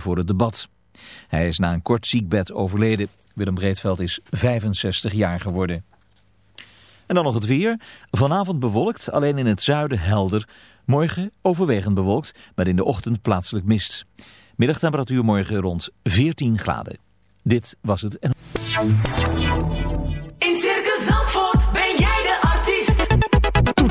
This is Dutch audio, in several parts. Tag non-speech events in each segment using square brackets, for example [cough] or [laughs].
voor het debat. Hij is na een kort ziekbed overleden. Willem Breedveld is 65 jaar geworden. En dan nog het weer. Vanavond bewolkt, alleen in het zuiden helder. Morgen overwegend bewolkt, maar in de ochtend plaatselijk mist. Middagtemperatuur morgen rond 14 graden. Dit was het.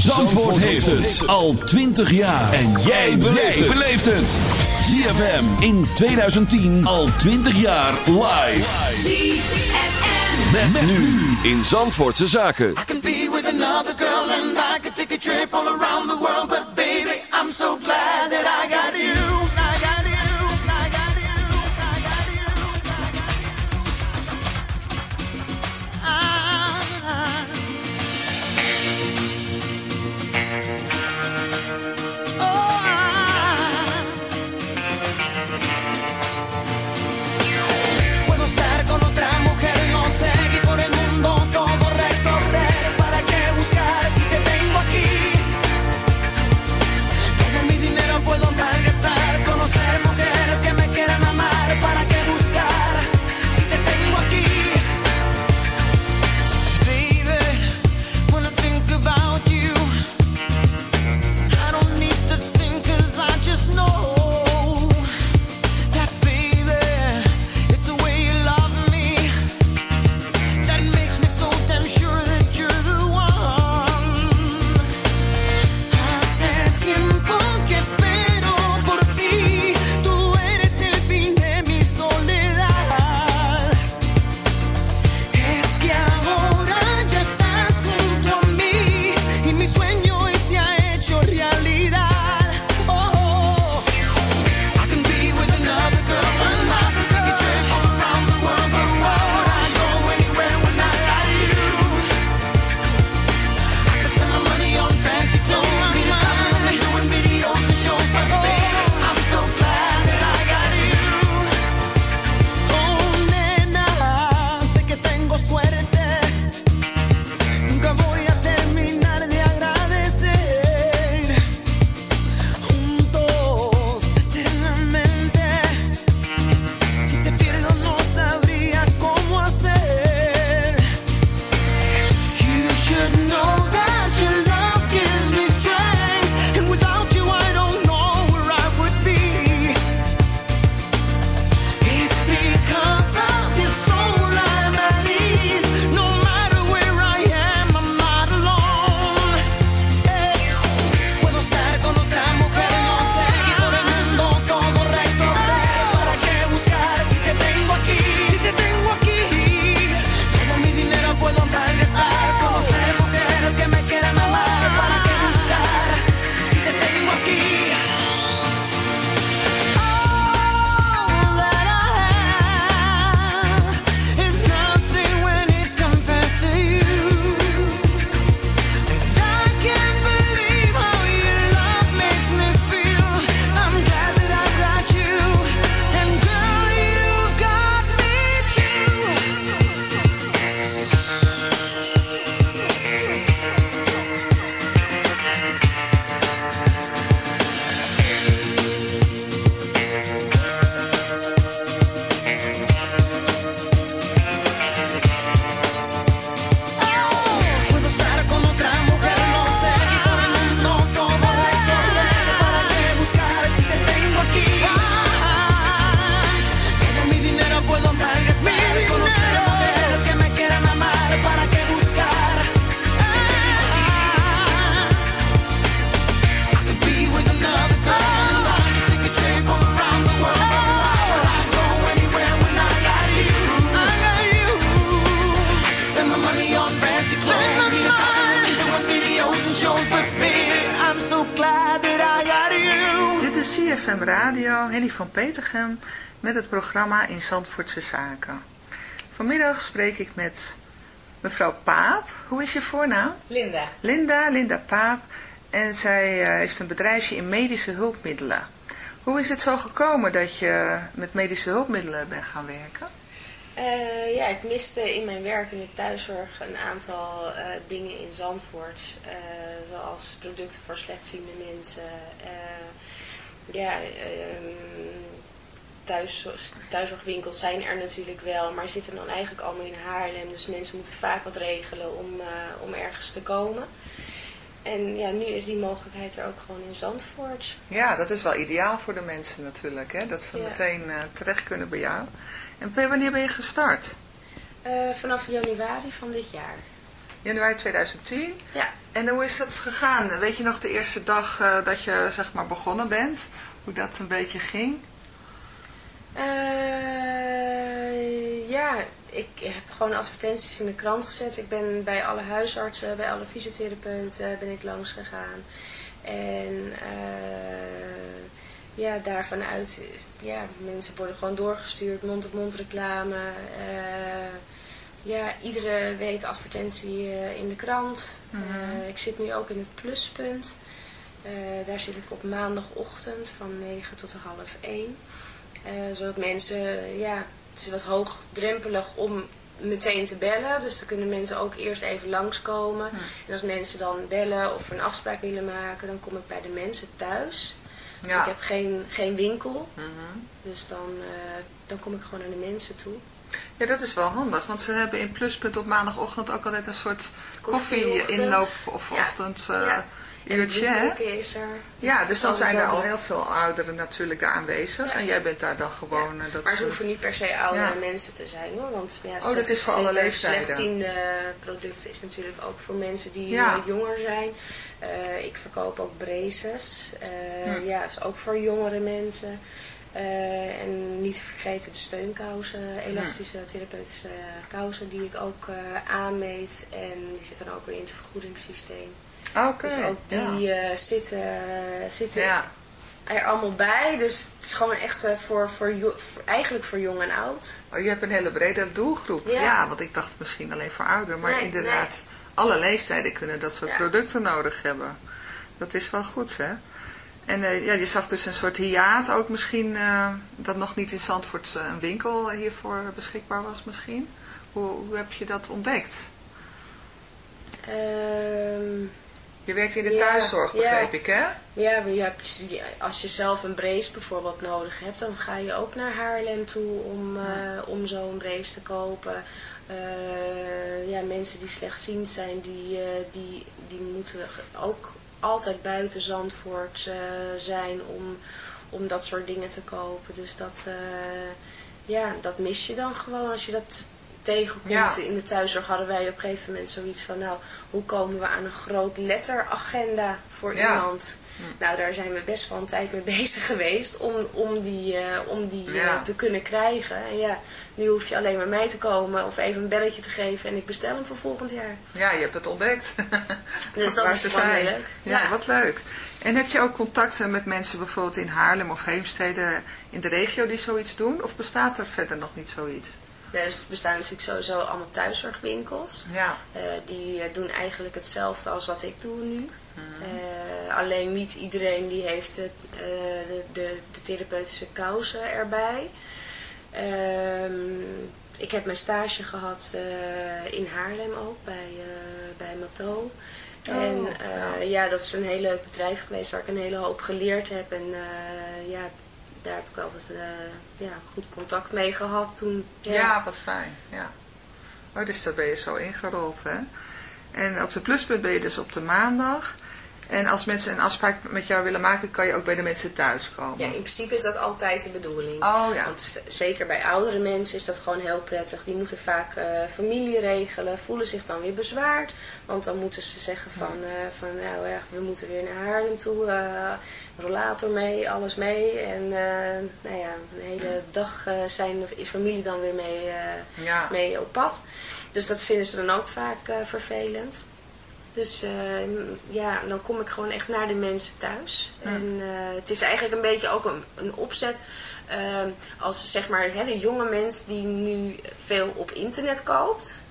Zandvoort heeft het al 20 jaar. En jij beleeft het. ZFM in 2010 al 20 jaar live. ZFM. Met, nu in Zandvoortse Zaken. I can be with another girl and I could take a trip all around the world. But baby, I'm so glad that I got you. Met het programma In Zandvoortse Zaken. Vanmiddag spreek ik met mevrouw Paap. Hoe is je voornaam? Linda. Linda, Linda Paap. En zij eh, heeft een bedrijfje in medische hulpmiddelen. Hoe is het zo gekomen dat je met medische hulpmiddelen bent gaan werken? Eh, ja, ik miste in mijn werk in de thuiszorg een aantal eh, dingen in Zandvoort. zoals producten voor slechtziende mensen. ja, ehm, thuis, thuiszorgwinkels zijn er natuurlijk wel, maar zitten dan eigenlijk allemaal in Haarlem. Dus mensen moeten vaak wat regelen om, eh, om ergens te komen. En ja, nu is die mogelijkheid er ook gewoon in Zandvoort. Ja, dat is wel ideaal voor de mensen natuurlijk, hè? dat ze Ja. meteen eh, terecht kunnen bij jou. En wanneer ben je gestart? Eh, vanaf januari van dit jaar. Januari 2010. Ja. En hoe is dat gegaan? Weet je nog de eerste dag dat je zeg maar begonnen bent? Hoe dat een beetje ging? Eh, ja, ik heb gewoon advertenties in de krant gezet. Ik ben bij alle huisartsen, bij alle fysiotherapeuten ben ik langs gegaan. En eh, ja, daarvan uit, ja, mensen worden gewoon doorgestuurd, mond-op-mond reclame. eh, ja, iedere week advertentie in de krant. Eh, ik zit nu ook in het pluspunt. Daar zit ik op maandagochtend van 9 tot half 1. Eh, zodat mensen, ja, het is wat hoogdrempelig om meteen te bellen. Dus dan kunnen mensen ook eerst even langskomen. En als mensen dan bellen of een afspraak willen maken, dan kom ik bij de mensen thuis. Dus Ja. ik heb geen, geen winkel. Mhm. Dus dan, eh, dan kom ik gewoon naar de mensen toe. Ja, dat is wel handig, want ze hebben in Pluspunt op maandagochtend ook altijd een soort koffie-inloop of Ja. ochtend eh, uurtje, hè? is er. Ja, dus dan zal zijn er al heel veel ouderen natuurlijk aanwezig. Ja. En jij bent daar dan gewoon... eh, dat Maar ze hoeven niet per se oudere Ja. mensen te zijn hoor. Want ja, Oh, dat is voor alle leeftijden. Slechtziende producten is natuurlijk ook voor mensen die eh, jonger zijn. Eh, ik verkoop ook braces. Eh, Hm. Ja, is ook voor jongere mensen. En niet te vergeten de steunkousen, elastische therapeutische kousen die ik ook aanmeet. En die zitten dan ook weer in het vergoedingssysteem. Oké, Dus ook die ja. eh, zitten, zitten ja. er allemaal bij. Dus het is gewoon echt eh, voor, voor, voor- eigenlijk voor jong en oud. Oh, je hebt een hele brede doelgroep. Ja. Ja. want ik dacht misschien alleen voor ouderen. Maar Nee, inderdaad, alle leeftijden kunnen dat soort producten nodig hebben. Dat is wel goed, hè? En eh, ja, je zag dus een soort hiaat ook misschien, dat nog niet in Zandvoort een winkel hiervoor beschikbaar was misschien. Hoe, hoe heb je dat ontdekt? Ehm, Je werkt in de Ja, thuiszorg, ja. begreep ik, hè? ja, je hebt, als je zelf een brace bijvoorbeeld nodig hebt, dan ga je ook naar Haarlem toe om, eh, om zo'n brace te kopen. Eh, ja, mensen die slechtziend zijn, die, eh, die, die moeten ook altijd buiten Zandvoort zijn om, om dat soort dingen te kopen. Dus dat, ja, dat mis je dan gewoon als je dat tegenkomt. Ja. In de thuiszorg hadden wij op een gegeven moment zoiets van, nou, hoe komen we aan een groot letteragenda voor Ja. iemand? Nou, daar zijn we best wel een tijd mee [laughs] bezig geweest om, om die, eh, om die eh, Ja. te kunnen krijgen. En ja, nu hoef je alleen maar mij te komen of even een belletje te geven en ik bestel hem voor volgend jaar. Ja, je hebt het ontdekt. [laughs] Dus dat is gewoon zijn. heel leuk. Ja, Ja. wat leuk. En heb je ook contacten met mensen bijvoorbeeld in Haarlem of Heemstede in de regio die zoiets doen? Of bestaat er verder nog niet zoiets? Dus er bestaan natuurlijk sowieso allemaal thuiszorgwinkels. Ja, Eh, die eh, doen eigenlijk hetzelfde als wat ik doe nu. Eh, alleen niet iedereen die heeft de, de, de therapeutische kousen erbij. Ehm, ik heb mijn stage gehad eh, in Haarlem ook, bij, bij Mato. en eh, ja. ja. dat is een heel leuk bedrijf geweest waar ik een hele hoop geleerd heb. En ja, daar heb ik altijd eh, ja, goed contact mee gehad toen. ja. wat fijn. Ja. Oh, dus daar ben je zo ingerold, hè? En op de pluspunt ben je dus op de maandag. En als mensen een afspraak met jou willen maken, kan je ook bij de mensen thuis komen. Ja, in principe is dat altijd de bedoeling. Oh ja. Want zeker bij oudere mensen is dat gewoon heel prettig. Die moeten vaak eh, familie regelen, voelen zich dan weer bezwaard. Want dan moeten ze zeggen van, eh, van nou ja, we moeten weer naar Haarlem toe. eh, rollator mee, alles mee. En nou ja, een hele dag zijn, is familie dan weer mee, Ja. mee op pad. Dus dat vinden ze dan ook vaak vervelend. Dus eh, ja, dan kom ik gewoon echt naar de mensen thuis. En eh, het is eigenlijk een beetje ook een, een opzet. eh, als zeg maar hè, de jonge mens die nu veel op internet koopt.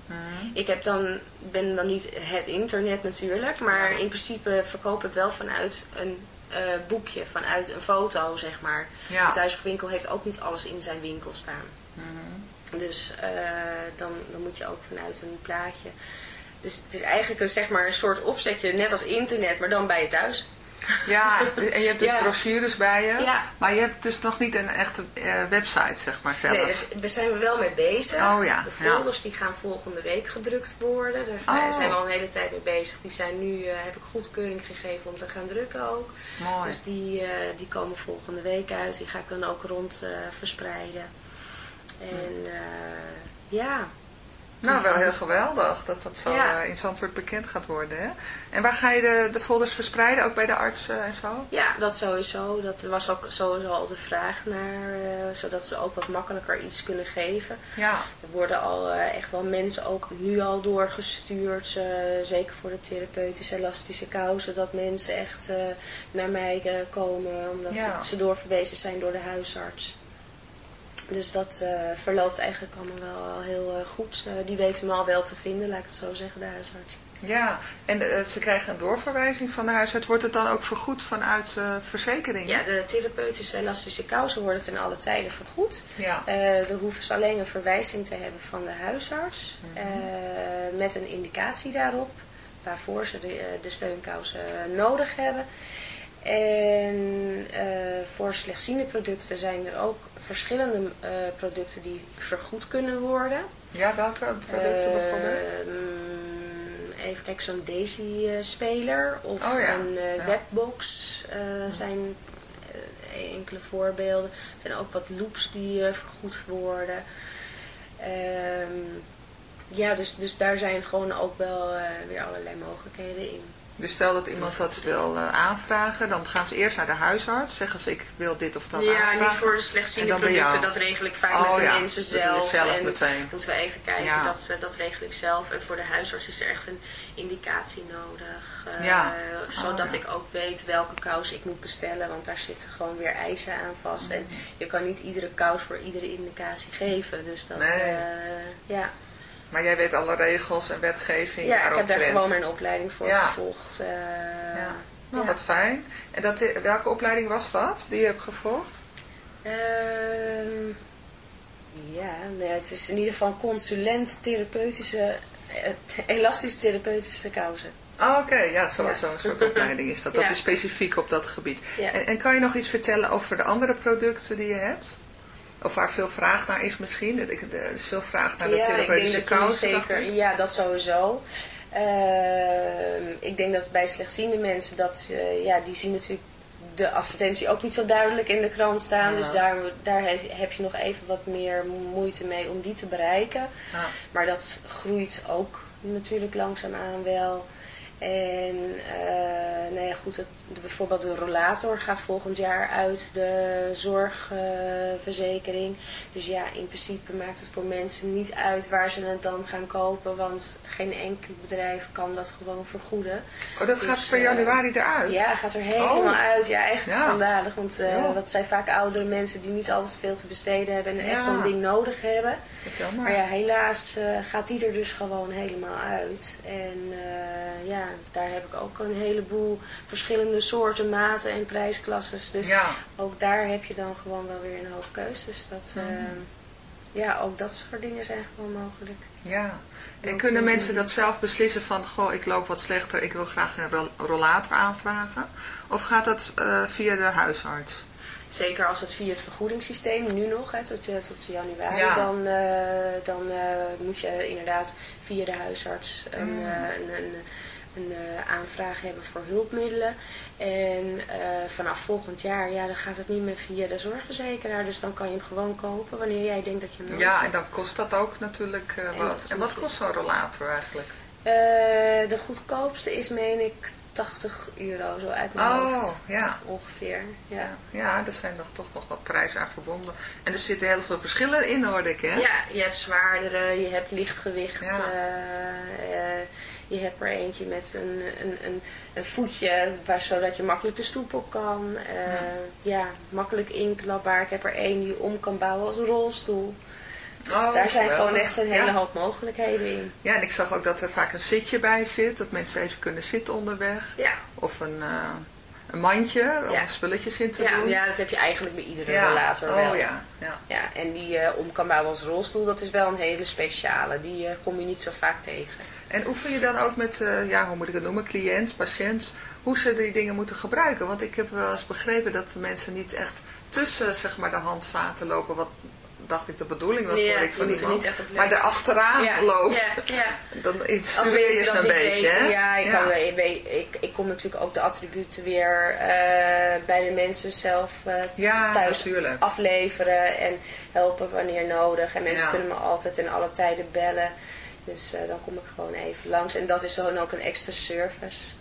Ik heb dan, ben dan niet het internet natuurlijk. Maar in principe verkoop ik wel vanuit een eh, boekje. Vanuit een foto zeg maar. Ja. De thuiswinkel heeft ook niet alles in zijn winkel staan. Dus eh, dan, dan moet je ook vanuit een plaatje. Dus het is eigenlijk een, zeg maar, een soort opzetje, net als internet, maar dan bij je thuis. Ja, [laughs] en je hebt dus Ja. brochures bij je. Ja. Maar je hebt dus nog niet een echte eh, website, zeg maar, zelf. Nee, dus daar zijn we wel mee bezig. Oh ja, De folders die gaan volgende week gedrukt worden. Daar Oh. zijn we al een hele tijd mee bezig. Die zijn nu, eh, heb ik goedkeuring gegeven om te gaan drukken ook. Mooi. Dus die, eh, die komen volgende week uit. Die ga ik dan ook rond verspreiden. En eh, ja, Nou, wel heel geweldig dat dat zo Ja. eh, in Zandvoort bekend gaat worden. Hè? En waar ga je de, de folders verspreiden? Ook bij de artsen en zo? Ja, dat sowieso. Dat was ook sowieso al de vraag naar, eh, zodat ze ook wat makkelijker iets kunnen geven. Ja. Er worden al eh, echt wel mensen ook nu al doorgestuurd, zeker voor de therapeutische elastische kousen, dat mensen echt naar mij komen omdat Ja. ze doorverwezen zijn door de huisarts. Dus dat eh, verloopt eigenlijk allemaal wel heel eh, goed. Eh, die weten me al wel te vinden, laat ik het zo zeggen, de huisarts. Ja, en ze krijgen een doorverwijzing van de huisarts. Wordt het dan ook vergoed vanuit verzekeringen? Ja, de therapeutische elastische kousen worden ten alle tijden vergoed. Ja. Dan hoeven ze alleen een verwijzing te hebben van de huisarts. eh, met een indicatie daarop. Waarvoor ze de, de steunkousen nodig hebben. En eh, voor slechtziende producten zijn er ook verschillende eh, producten die vergoed kunnen worden. Ja, welke producten bijvoorbeeld? Ehm, even kijken, zo'n Daisy-speler of Oh ja, een eh, ja. webbox eh, zijn eh, enkele voorbeelden. Er zijn ook wat loops die eh, vergoed worden. Ehm, ja, dus, dus daar zijn gewoon ook wel eh, weer allerlei mogelijkheden in. Dus stel dat iemand dat wil eh, aanvragen, dan gaan ze eerst naar de huisarts. Zeggen ze, ik wil dit of dat Ja, aanvragen. niet voor de En slechtziende producten, dat regel ik vaak Oh, met de ja, mensen zelf. zelf en meteen. moeten we even kijken, Ja. dat, eh, dat regel ik zelf. En voor de huisarts is er echt een indicatie nodig. eh, Ja. Zodat Oh, ik ook weet welke kous ik moet bestellen, want daar zitten gewoon weer eisen aan vast. En je kan niet iedere kous voor iedere indicatie geven. Dus dat, Nee. ja. Maar jij weet alle regels en wetgeving ja, ik heb daar gewoon mijn opleiding voor Ja. gevolgd. eh, Ja. Nou, ja. wat fijn. En dat, welke opleiding was dat die je hebt gevolgd? Ehm, ja, nee, het is in ieder geval consulent therapeutische, eh, elastisch therapeutische kousen. Oh, Oké, ja, zo- Ja. zo'n soort opleiding is dat. Dat Ja. is specifiek op dat gebied. En, en kan je nog iets vertellen over de andere producten die je hebt? Of waar veel vraag naar is misschien? Er is veel vraag naar de ja, therapeutische zeker, ik. ja, dat sowieso. Ehm, ik denk dat bij slechtziende mensen, dat, eh, ja, die zien natuurlijk de advertentie ook niet zo duidelijk in de krant staan. Ja. Dus daar, daar heb, heb je nog even wat meer moeite mee om die te bereiken. Ja. Maar dat groeit ook natuurlijk langzaamaan wel. En eh, nou ja, goed, het, de, bijvoorbeeld de rollator gaat volgend jaar uit de zorgverzekering. dus ja, in principe maakt het voor mensen niet uit waar ze het dan gaan kopen. Want geen enkel bedrijf kan dat gewoon vergoeden. Oh, dat Dus, gaat per eh, januari eruit? Ja, gaat er helemaal Oh. uit. Ja, echt Ja. schandalig. Want eh Ja. dat zijn vaak oudere mensen die niet altijd veel te besteden hebben. En echt Ja. zo'n ding nodig hebben. Wat. Maar ja, helaas gaat die er dus gewoon helemaal uit. En eh, ja, daar heb ik ook een heleboel verschillende soorten, maten en prijsklasses. Dus Ja. ook daar heb je dan gewoon wel weer een hoop keus. Dus dat, eh, ja, ook dat soort dingen zijn gewoon mogelijk. Ja. En kunnen mensen dat zelf beslissen van, goh, ik loop wat slechter, ik wil graag een rol- rollator aanvragen? Of gaat dat eh, via de huisarts? Zeker als het via het vergoedingssysteem, nu nog, hè, tot, eh, tot januari, Ja. dan, eh, dan moet je inderdaad via de huisarts een, Mm. een, een, een eh, aanvraag hebben voor hulpmiddelen. En eh, vanaf volgend jaar, ja, dan gaat het niet meer via de zorgverzekeraar. Dus dan kan je hem gewoon kopen wanneer jij denkt dat je hem Ja, en dan kost dat ook natuurlijk eh, En wat. is En wat kost zo'n rollator eigenlijk? Eh, de goedkoopste is, meen ik, 80 euro, zo uit mijn Oh, hoofd. ja. Ongeveer, ja. Ja, er zijn nog toch nog wat prijzen aan verbonden. En er zitten heel veel verschillen in, hoorde ik, hè? Ja, je hebt zwaardere, je hebt lichtgewicht. Ja. eh, eh, Je hebt er eentje met een, een, een, een voetje, waar, zodat je makkelijk de stoep op kan. Eh, ja. makkelijk inklapbaar. Ik heb er één die je om kan bouwen als een rolstoel. Dus Oh, daar zijn geweldig. gewoon echt een hele Ja. hoop mogelijkheden in. Ja, en ik zag ook dat er vaak een zitje bij zit. Dat mensen even kunnen zitten onderweg. Ja, Of een, eh, een mandje Ja. om spulletjes in te ja, doen. ja, dat heb je eigenlijk bij iedere Ja. rollator oh, wel. ja, ja. Ja, en die eh, om kan bouwen als rolstoel, dat is wel een hele speciale. Die kom je niet zo vaak tegen. En oefen je dan ook met, eh, ja, hoe moet ik het noemen, cliënt, patiënt, hoe ze die dingen moeten gebruiken? Want ik heb wel eens begrepen dat de mensen niet echt tussen, zeg maar, de handvaten lopen, wat dacht ik de bedoeling was, Ja, hoor ik van iemand. niet maar letten. er achteraan ja, loopt, Ja, ja. [laughs] dan instrueer je ze een beetje, weten, ja, ik, Kan, ik, weet- ik, ik kom natuurlijk ook de attributen weer eh, bij de mensen zelf Ja, thuis natuurlijk. afleveren en helpen wanneer nodig. En mensen kunnen me altijd in alle tijden bellen. Dus eh, dan kom ik gewoon even langs. En dat is dan ook een extra service.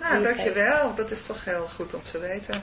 Nou, dankjewel. Dat is toch heel goed om te weten.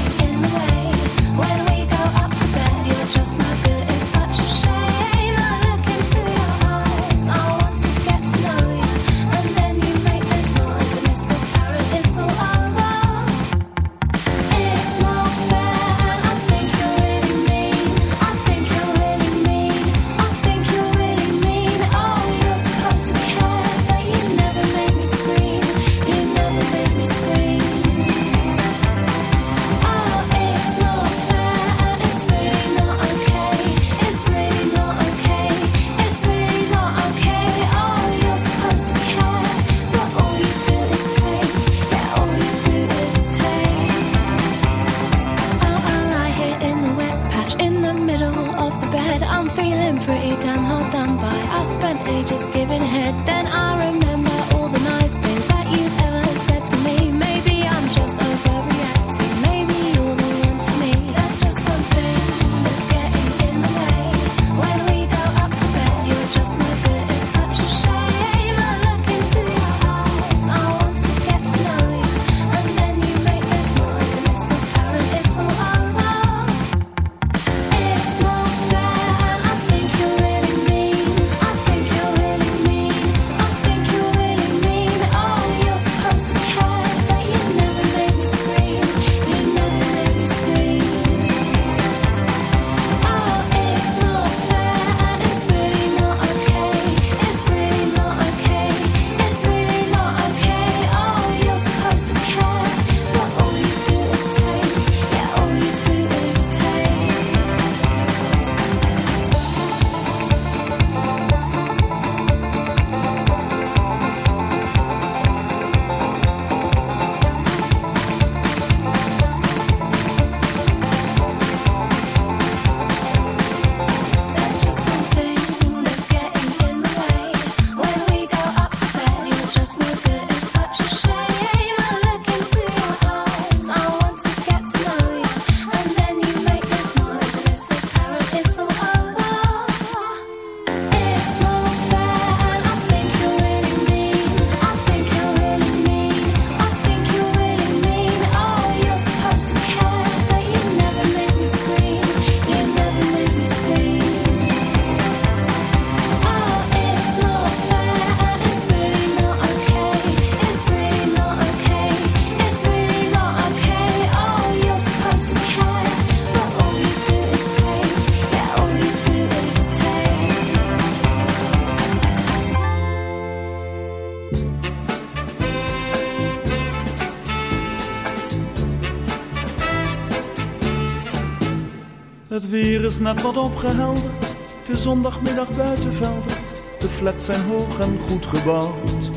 Het weer is net wat opgehelderd. Het is zondagmiddag buitenvelderd. De flats zijn hoog en goed gebouwd.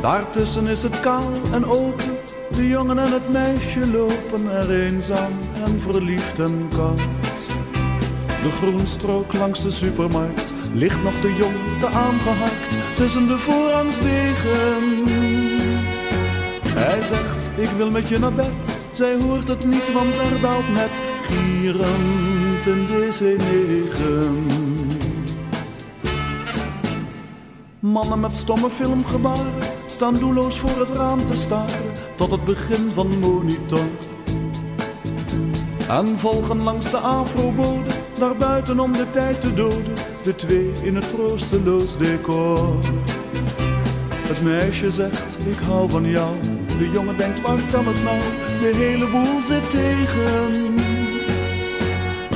Daartussen is het kaal en open. De jongen en het meisje lopen er eenzaam en verliefd en koud. De groenstrook langs de supermarkt ligt nog de jong te aangehakt tussen de voorrangswegen. Hij zegt, ik wil met je naar bed. Zij hoort het niet, want er daalt net een DC-9. Mannen met stomme filmgebaren staan doelloos voor het raam te staren tot het begin van monitor. En volgen langs de afrobode, daar buiten om de tijd te doden, de twee in het troosteloos decor. Het meisje zegt, ik hou van jou. De jongen denkt, waar kan het nou? De hele boel zit tegen.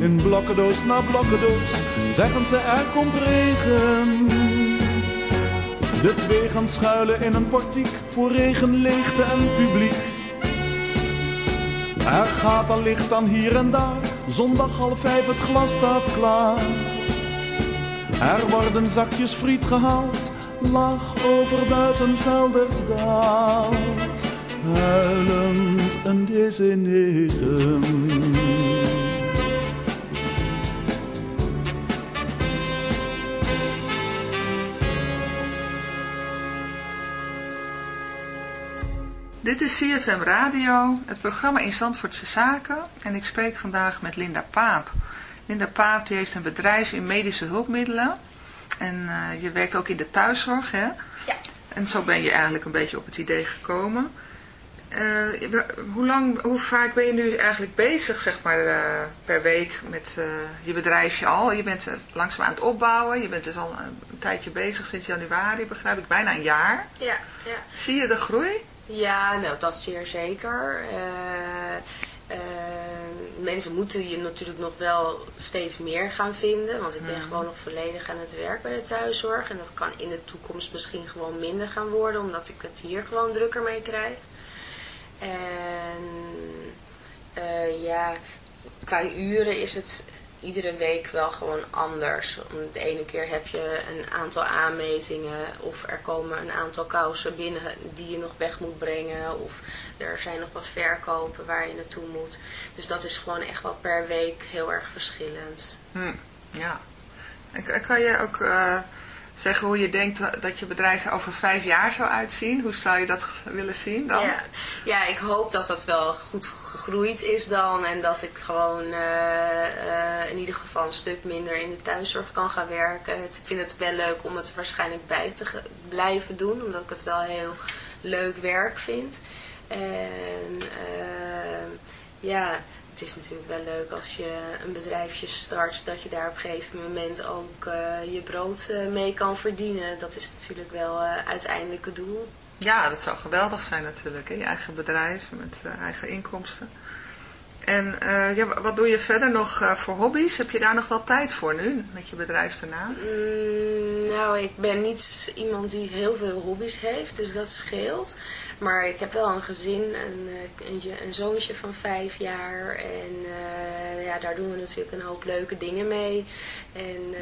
in blokkendoos na blokkendoos, zeggen ze er komt regen. De twee gaan schuilen in een portiek voor regen, leegte en publiek. Er gaat al licht aan hier en daar, zondag half vijf het glas staat klaar. Er worden zakjes friet gehaald, laag over buitenveldert daalt. Huilend een desineren. Dit is CFM Radio, het programma in Zandvoortse Zaken. En ik spreek vandaag met Linda Paap. Linda Paap die heeft een bedrijf in medische hulpmiddelen. En eh, je werkt ook in de thuiszorg, hè? Ja. En zo ben je eigenlijk een beetje op het idee gekomen. Eh, hoe, lang, hoe vaak ben je nu eigenlijk bezig, zeg maar, eh, per week met je bedrijfje al? Je bent langzaam aan het opbouwen. Je bent dus al een, een tijdje bezig sinds januari, begrijp ik. Bijna een jaar. Ja, ja. Zie je de groei? Ja, nou dat zeer zeker. Eh, eh, mensen moeten je natuurlijk nog wel steeds meer gaan vinden. Want ik ben gewoon nog volledig aan het werk bij de thuiszorg. En dat kan in de toekomst misschien gewoon minder gaan worden. Omdat ik het hier gewoon drukker mee krijg. En eh, ja, qua uren is het iedere week wel gewoon anders. De ene keer heb je een aantal aanmetingen of er komen een aantal kousen binnen die je nog weg moet brengen. Of er zijn nog wat verkopen waar je naartoe moet. Dus dat is gewoon echt wel per week heel erg verschillend. Hm, ja. Kan je ook eh, zeggen hoe je denkt dat je bedrijf er over vijf jaar zou uitzien? Hoe zou je dat willen zien dan? Ja. ja, ik hoop dat dat wel goed gegroeid is dan. En dat ik gewoon eh, eh, in ieder geval een stuk minder in de thuiszorg kan gaan werken. Ik vind het wel leuk om het waarschijnlijk bij te blijven doen. Omdat ik het wel heel leuk werk vind. En eh, ja, het is natuurlijk wel leuk als je een bedrijfje start. Dat je daar op een gegeven moment ook eh, je brood eh, mee kan verdienen. Dat is natuurlijk wel eh uiteindelijk het doel. Ja, dat zou geweldig zijn natuurlijk. Hè? Je eigen bedrijf met eigen inkomsten. En eh, ja, wat doe je verder nog eh, voor hobby's? Heb je daar nog wel tijd voor nu, met je bedrijf ernaast? Mm, nou, ik ben niet iemand die heel veel hobby's heeft, dus dat scheelt. Maar ik heb wel een gezin, een, eh, een, je- een zoontje van vijf jaar. En ja, daar doen we natuurlijk een hoop leuke dingen mee. En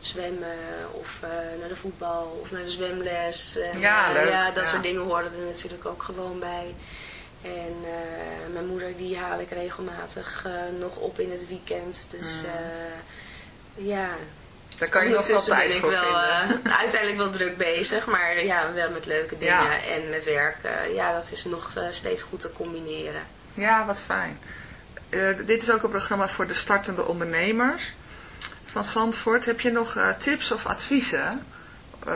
zwemmen of naar de voetbal of naar de zwemles. En, Ja, leuk, ja, dat ja. soort dingen horen er natuurlijk ook gewoon bij. En eh, mijn moeder die haal ik regelmatig eh, nog op in het weekend. Dus Mm. eh, ja, Daar kan je nog wel tijd voor wel, vinden. eh, [laughs] uiteindelijk wel druk bezig, maar ja, wel met leuke dingen Ja. en met werk. ja, dat is nog steeds goed te combineren. Ja, wat fijn. Eh, dit is ook een programma voor de startende ondernemers van Zandvoort. Heb je nog eh, tips of adviezen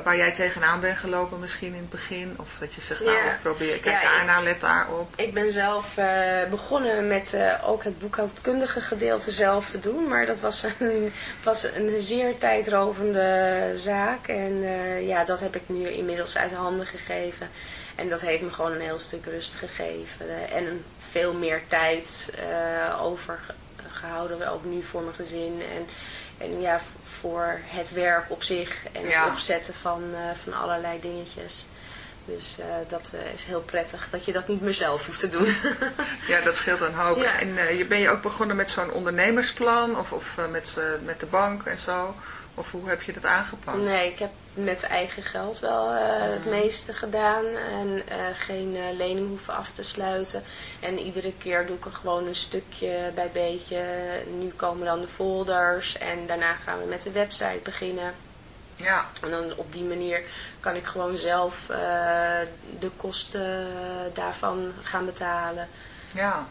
waar jij tegenaan bent gelopen misschien in het begin? Of dat je zegt, nou, Ja. probeer, kijk Ja, daarna, let daarop. Ik ben zelf eh, begonnen met eh, ook het boekhoudkundige gedeelte zelf te doen. Maar dat was een, [laughs] was een zeer tijdrovende zaak. En eh, ja, dat heb ik nu inmiddels uit handen gegeven. En dat heeft me gewoon een heel stuk rust gegeven. En veel meer tijd eh overgehouden, ook nu voor mijn gezin. En, en ja, voor het werk op zich. En Ja. het opzetten van, eh, van allerlei dingetjes. Dus eh, dat eh, is heel prettig dat je dat niet meer zelf hoeft te doen. Ja, dat scheelt een hoop. Ja. En je, ben je ook begonnen met zo'n ondernemersplan of, of met, met de bank en zo? Of hoe heb je dat aangepakt? nee, ik heb met eigen geld wel eh, het meeste gedaan. En eh, geen eh, lening hoeven af te sluiten. En iedere keer doe ik er gewoon een stukje bij beetje. Nu komen dan de folders. En daarna gaan we met de website beginnen. Ja, En dan op die manier kan ik gewoon zelf de kosten daarvan gaan betalen. ja.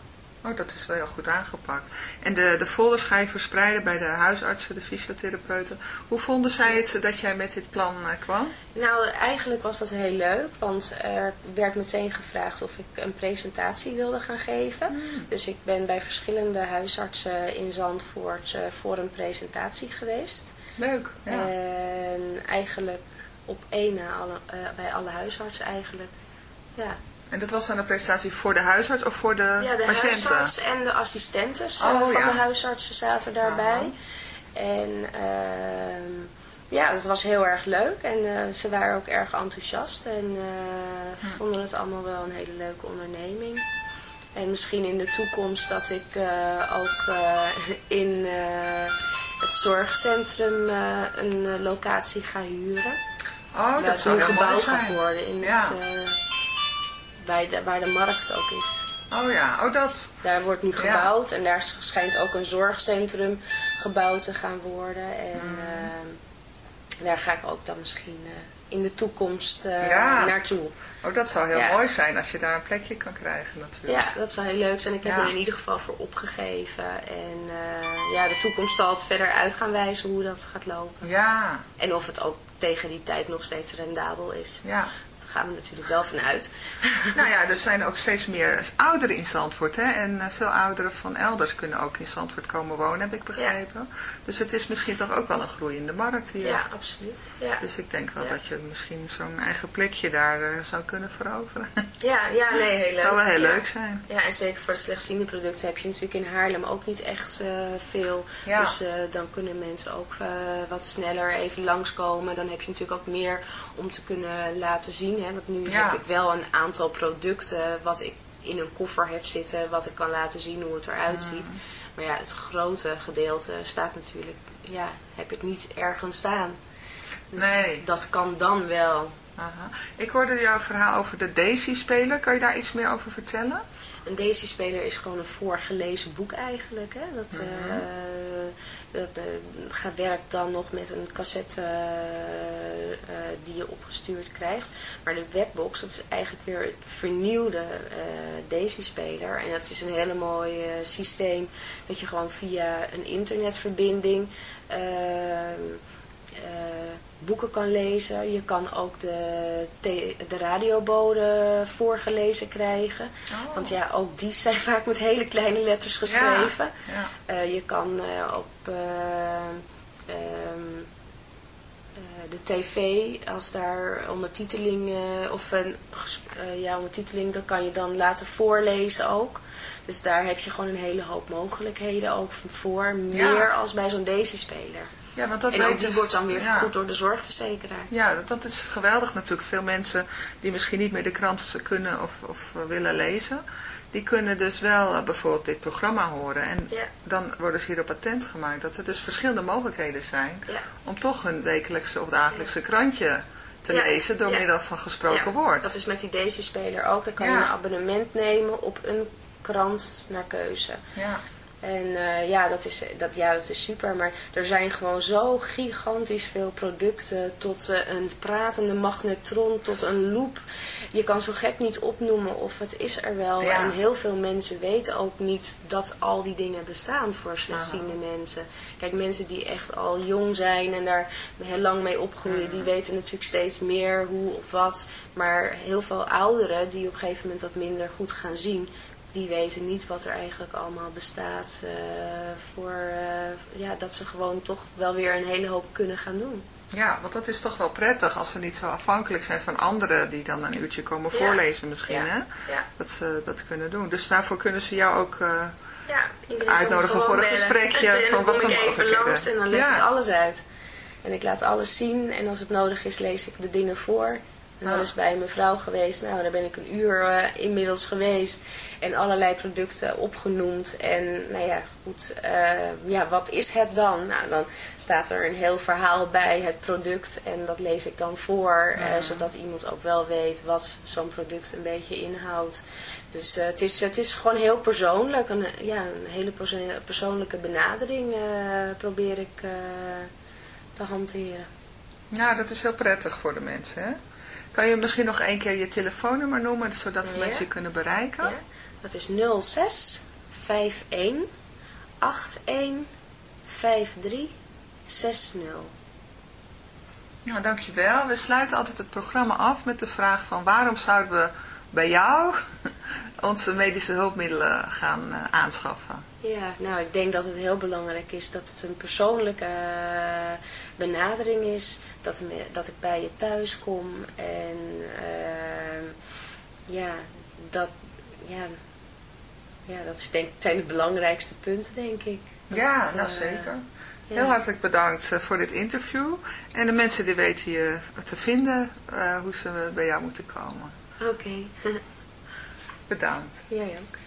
Oh, dat is wel heel goed aangepakt. En de, de folders ga je verspreiden bij de huisartsen, de fysiotherapeuten. Hoe vonden zij het dat jij met dit plan eh, kwam? Nou, eigenlijk was dat heel leuk, want er werd meteen gevraagd of ik een presentatie wilde gaan geven. Dus ik ben bij verschillende huisartsen in Zandvoort eh, voor een presentatie geweest. Leuk, ja. En eigenlijk op één na alle, eh, bij alle huisartsen eigenlijk. Ja, En dat was dan een presentatie voor de huisarts of voor de, ja de patiënten? huisarts en de assistentes eh, Oh, van ja. de huisartsen zaten daarbij. En ehm, ja, dat was heel erg leuk. En eh, ze waren ook erg enthousiast en eh, vonden het allemaal wel een hele leuke onderneming. En misschien in de toekomst dat ik ook in het zorgcentrum een locatie ga huren. Oh, dat zou heel gebouwd gaat zijn. worden in Ja. het, bij de, waar de markt ook is. Oh ja, oh dat. Daar wordt nu gebouwd en daar schijnt ook een zorgcentrum gebouwd te gaan worden. En Mm. eh, daar ga ik ook dan misschien eh, in de toekomst Ja. naartoe. Oh, dat zou heel Ja. mooi zijn als je daar een plekje kan krijgen natuurlijk. Ja, dat zou heel leuk zijn. Ik heb er in ieder geval voor opgegeven. En eh, ja, de toekomst zal het verder uit gaan wijzen hoe dat gaat lopen. Ja, En of het ook tegen die tijd nog steeds rendabel is. ja. Gaan we natuurlijk wel van uit. [laughs] Nou ja, er zijn ook steeds meer ouderen in Zandvoort. Hè? En eh, veel ouderen van elders kunnen ook in Zandvoort komen wonen, heb ik begrepen. Dus het is misschien toch ook wel een groeiende markt hier. Ja, absoluut. Ja, Dus ik denk wel Ja. dat je misschien zo'n eigen plekje daar eh, zou kunnen veroveren. ja, ja nee, heel leuk. [laughs] Het zou wel heel leuk zijn. Ja, en zeker voor de slechtziende producten heb je natuurlijk in Haarlem ook niet echt eh, veel. Ja. Dus dan kunnen mensen ook wat sneller even langskomen. Dan heb je natuurlijk ook meer om te kunnen laten zien. Hè? Want nu Ja. heb ik wel een aantal producten wat ik in een koffer heb zitten. Wat ik kan laten zien hoe het eruit ziet. Maar ja, het grote gedeelte staat natuurlijk, ja, heb ik niet ergens staan. Dus Nee. dat kan dan wel. Aha. Ik hoorde jouw verhaal over de Daisy-speler. Kan je daar iets meer over vertellen? Een Daisy-speler is gewoon een voorgelezen boek eigenlijk. Hè? Dat, Mhm. eh, dat eh, gaat- werkt dan nog met een cassette eh, die je opgestuurd krijgt. Maar de webbox, dat is eigenlijk weer een vernieuwde eh Daisy-speler. En dat is een hele mooi systeem dat je gewoon via een internetverbinding... ehm, eh, boeken kan lezen. Je kan ook de, de radioboden voorgelezen krijgen. Oh. Want ja, ook die zijn [laughs] vaak met hele kleine letters geschreven. Ja. Eh, je kan eh, op eh, ehm, eh, de tv, als daar ondertiteling of een ja, ondertiteling, dan kan je dan laten voorlezen ook. Dus daar heb je gewoon een hele hoop mogelijkheden ook voor. Ja. Meer als bij zo'n Daisy-speler. Ja, want dat En ook weet die wordt dan weer ja. vergoed door de zorgverzekeraar. Ja, dat, dat is geweldig natuurlijk. Veel mensen die misschien niet meer de krant kunnen of, of eh, willen lezen, die kunnen dus wel eh, bijvoorbeeld dit programma horen. En Ja. dan worden ze hierop attent gemaakt dat er dus verschillende mogelijkheden zijn Ja. om toch hun wekelijkse of dagelijkse krantje te lezen door middel van gesproken Ja, woord. Dat is met die Daisy-speler ook. Dan kan je een abonnement nemen op een krant naar keuze. Ja. En eh, ja, dat is, dat, ja, dat is super. Maar er zijn gewoon zo gigantisch veel producten. Tot eh, een pratende magnetron, tot een loop. Je kan zo gek niet opnoemen of het is er wel. Ja. En heel veel mensen weten ook niet dat al die dingen bestaan voor slechtziende mensen. Kijk, mensen die echt al jong zijn en daar heel lang mee opgroeien. Die weten natuurlijk steeds meer hoe of wat. Maar heel veel ouderen die op een gegeven moment wat minder goed gaan zien die weten niet wat er eigenlijk allemaal bestaat. eh, voor eh, ja, dat ze gewoon toch wel weer een hele hoop kunnen gaan doen. ja, want dat is toch wel prettig als ze niet zo afhankelijk zijn van anderen die dan een uurtje komen Ja. voorlezen misschien. Ja. Hè? Ja. Dat ze dat kunnen doen. Dus daarvoor kunnen ze jou ook... eh, Uitnodigen voor een gesprekje. En van dan wat kom ik even langs en dan leg ik alles uit. En ik laat alles zien en als het nodig is lees ik de dingen voor. En dat Ah. is bij mijn vrouw geweest. Nou, daar ben ik een uur eh, inmiddels geweest. En allerlei producten opgenoemd. En nou ja, goed. eh, ja, wat is het dan? Nou, dan staat er een heel verhaal bij het product. En dat lees ik dan voor. eh, zodat iemand ook wel weet wat zo'n product een beetje inhoudt. Dus het, is, het is gewoon heel persoonlijk. Een, ja, een hele perso- persoonlijke benadering probeer ik te hanteren. Ja, dat is heel prettig voor de mensen. Hè? Kan je misschien nog één keer je telefoonnummer noemen, zodat Ja. mensen je kunnen bereiken? Ja, dat is 06 51 81 53 60. Ja, dankjewel. We sluiten altijd het programma af met de vraag van waarom zouden we bij jou onze medische hulpmiddelen gaan eh, aanschaffen? Ja, nou ik denk dat het heel belangrijk is dat het een persoonlijke eh, benadering is. Dat, dat ik bij je thuis kom en eh, ja, dat, ja, ja, dat is denk, zijn de belangrijkste punten denk ik. Ja, nou eh, zeker. ja. Heel hartelijk bedankt voor dit interview. En de mensen die weten je te vinden, hoe ze bij jou moeten komen. Oké. [laughs] Bedankt. Jij ook.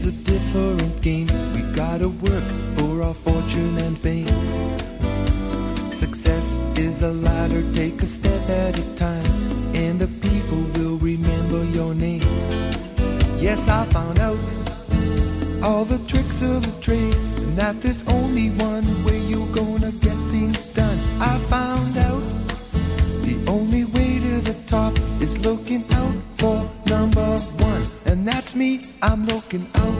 is a different game. We gotta work for our fortune and fame. Success is a ladder, take a step at a time, and the people will remember your name. Yes, I found out all the tricks of the trade, and that there's only one way you're gonna get things done. I found walking out.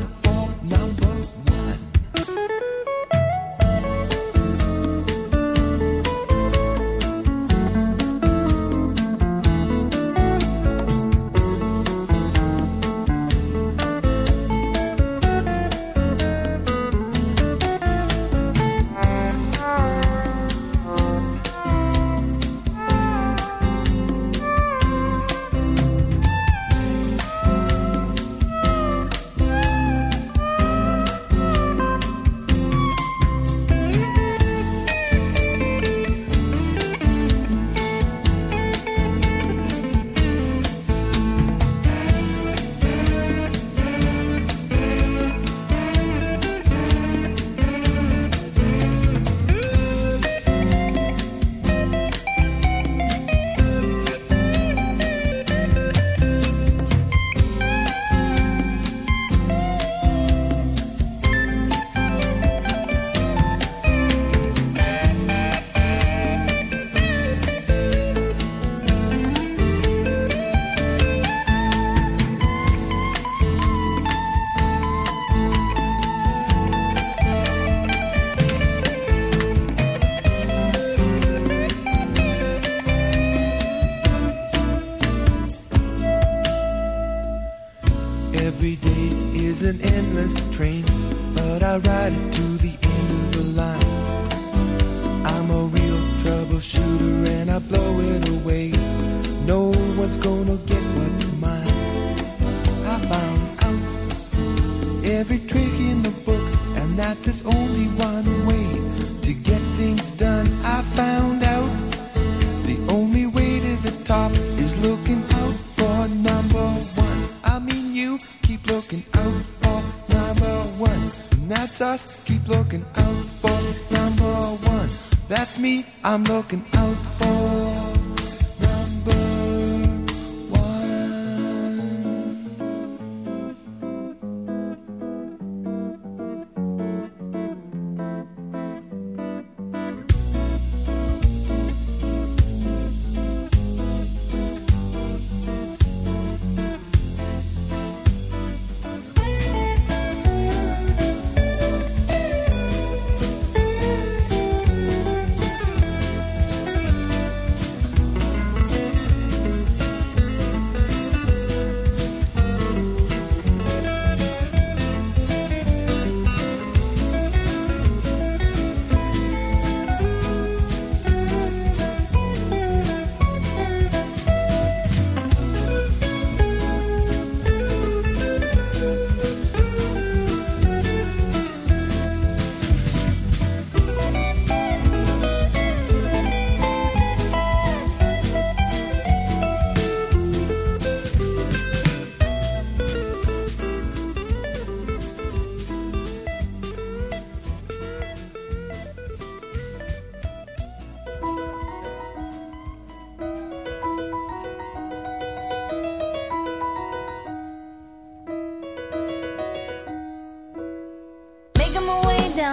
an endless train, but I ride it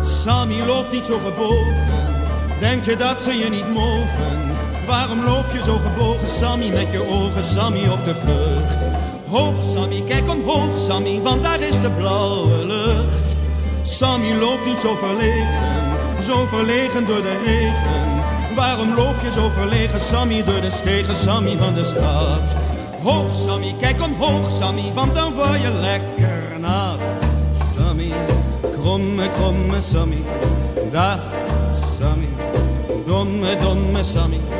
Sammy loopt niet zo gebogen, denk je dat ze je niet mogen? Waarom loop je zo gebogen, Sammy, met je ogen, Sammy, op de vlucht? Hoog, Sammy, kijk omhoog, Sammy, want daar is de blauwe lucht. Sammy loopt niet zo verlegen, zo verlegen door de regen. Waarom loop je zo verlegen, Sammy, door de stegen, Sammy van de stad? Hoog, Sammy, kijk omhoog, Sammy, want dan word je lekker nat. Sammy, kromme, kromme Sammy, dag Sammy, domme, domme Sammy.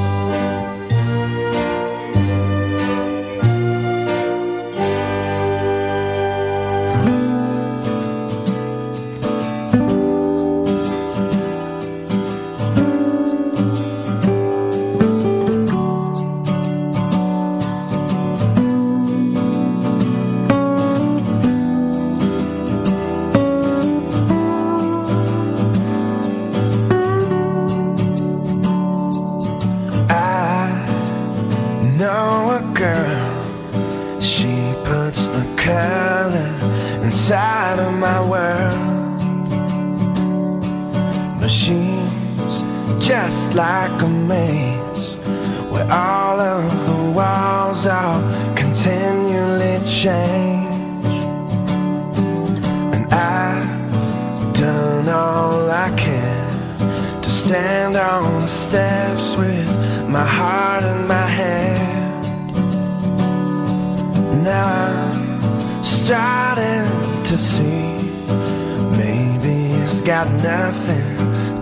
Just like a maze where all of the walls are continually change. And I've done all I can to stand on the steps with my heart in my hand. Now I'm starting to see maybe it's got nothing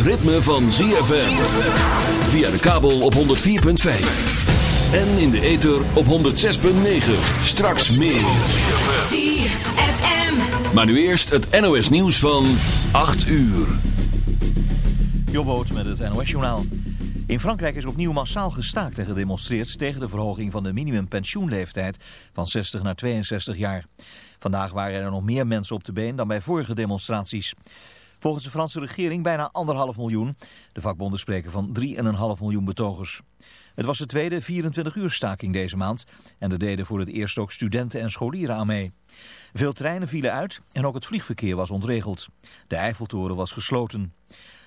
het ritme van ZFM. Via de kabel op 104.5. En in de ether op 106.9. Straks meer. ZFM. Maar nu eerst het NOS nieuws van 8 uur. Jobboot met het NOS-journaal. In Frankrijk is opnieuw massaal gestaakt en gedemonstreerd tegen de verhoging van de minimumpensioenleeftijd van 60 naar 62 jaar. Vandaag waren er nog meer mensen op de been dan bij vorige demonstraties. Volgens de Franse regering bijna anderhalf miljoen. De vakbonden spreken van 3,5 miljoen betogers. Het was de tweede 24-uur staking deze maand en er deden voor het eerst ook studenten en scholieren aan mee. Veel treinen vielen uit en ook het vliegverkeer was ontregeld. De Eiffeltoren was gesloten.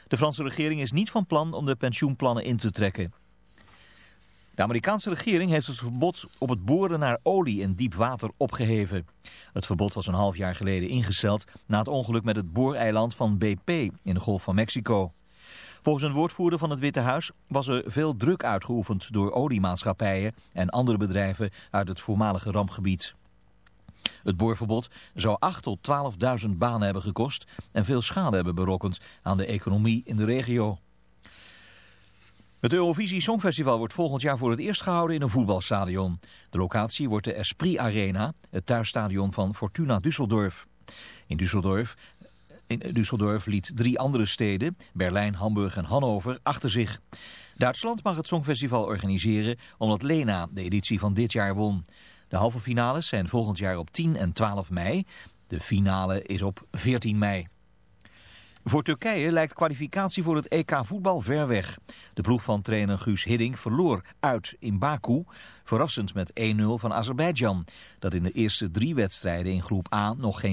De Franse regering is niet van plan om de pensioenplannen in te trekken. De Amerikaanse regering heeft het verbod op het boren naar olie in diep water opgeheven. Het verbod was een half jaar geleden ingesteld na het ongeluk met het booreiland van BP in de Golf van Mexico. Volgens een woordvoerder van het Witte Huis was er veel druk uitgeoefend door oliemaatschappijen en andere bedrijven uit het voormalige rampgebied. Het boorverbod zou 8.000 tot 12.000 banen hebben gekost en veel schade hebben berokkend aan de economie in de regio. Het Eurovisie Songfestival wordt volgend jaar voor het eerst gehouden in een voetbalstadion. De locatie wordt de Esprit Arena, het thuisstadion van Fortuna Düsseldorf. In Düsseldorf, in Düsseldorf liet drie andere steden, Berlijn, Hamburg en Hannover, achter zich. Duitsland mag het Songfestival organiseren omdat Lena de editie van dit jaar won. De halve finales zijn volgend jaar op 10 en 12 mei. De finale is op 14 mei. Voor Turkije lijkt kwalificatie voor het EK voetbal ver weg. De ploeg van trainer Guus Hiddink verloor uit in Baku, verrassend met 1-0 van Azerbeidzjan, dat in de eerste drie wedstrijden in groep A nog geen